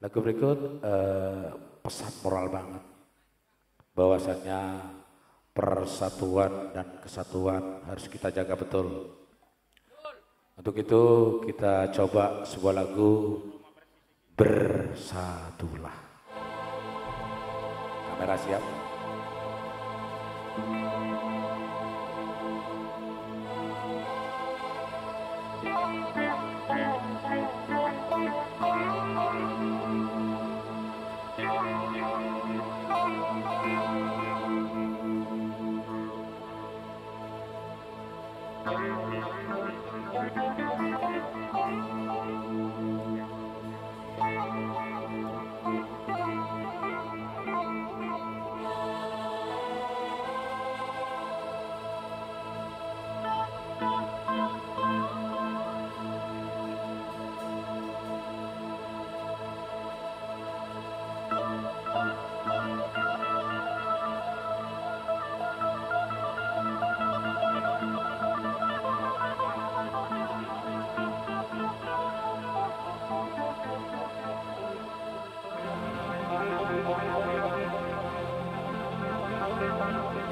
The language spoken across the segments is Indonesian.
Lagu berikut eh, pesan moral banget. Bahwasannya persatuan dan kesatuan harus kita jaga betul. Untuk itu kita coba sebuah lagu Bersatulah. Kamera siap.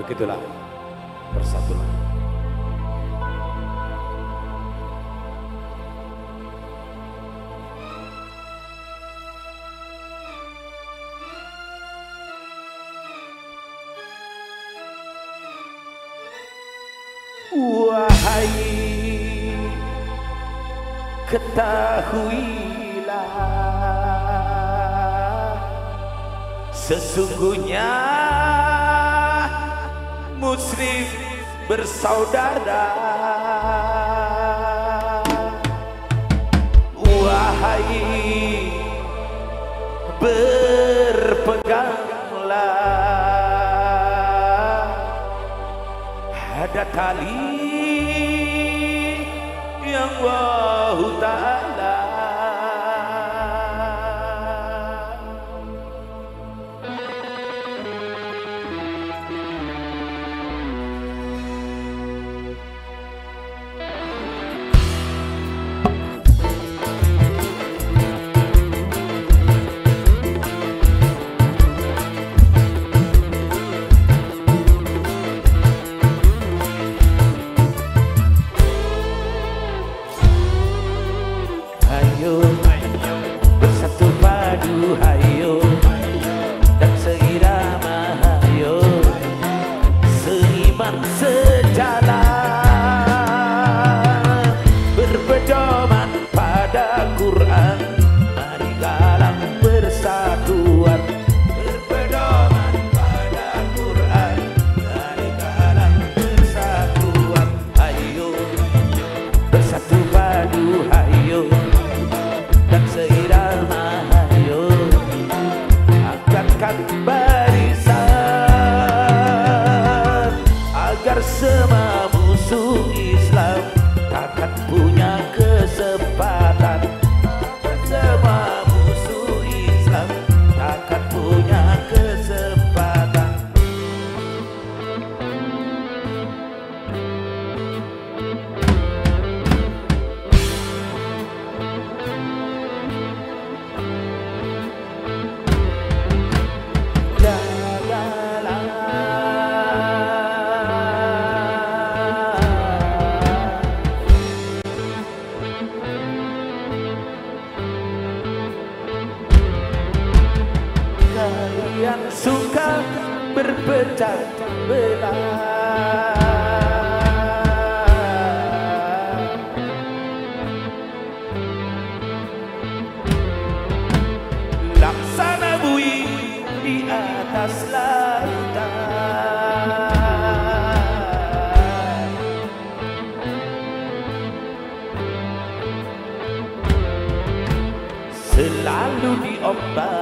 Begitulah bersatulah. Wahai ketahuilah Sesungguhnya muslim bersaudara. Wahai berpeganglah Ada tali yang wahu the Selalu diombang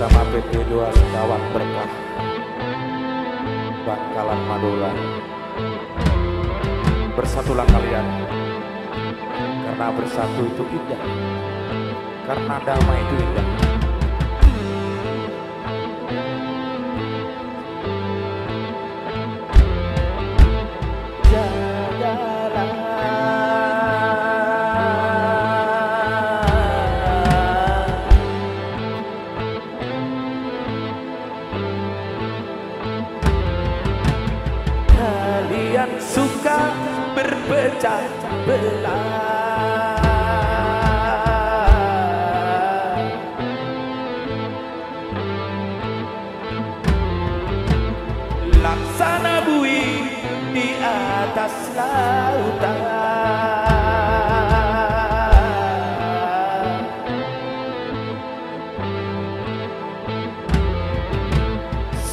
bersama PT 2 Sekawan Berkah. Bangkalan Madura. Bersatulah kalian. Karena bersatu itu indah. Karena damai itu indah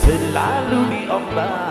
selalu diombang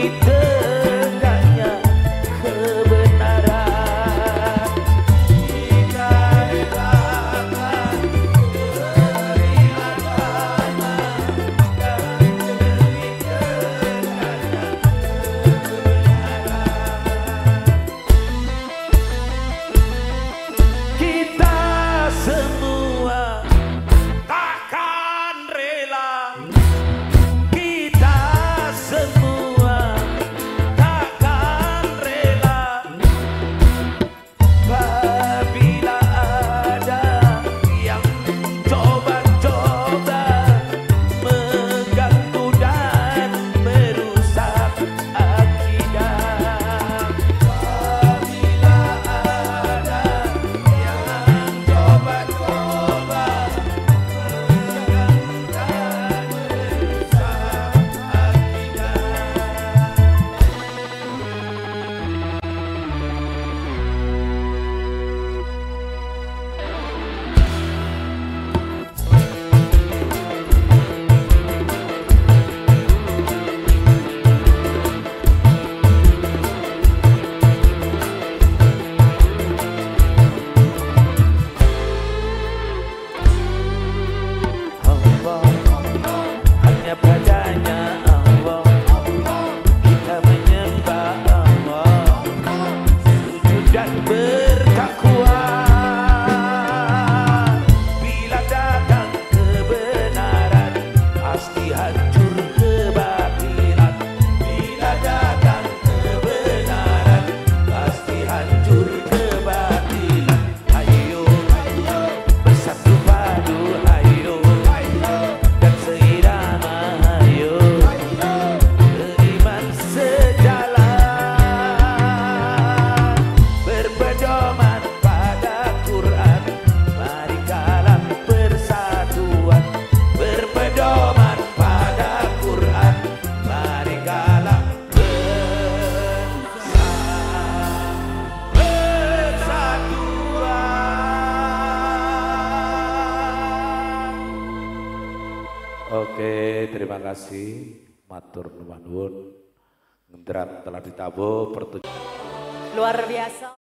The. Kasih. Matur nuwun. Ngendrak telah ditabuh pertunjukan. Luar biasa.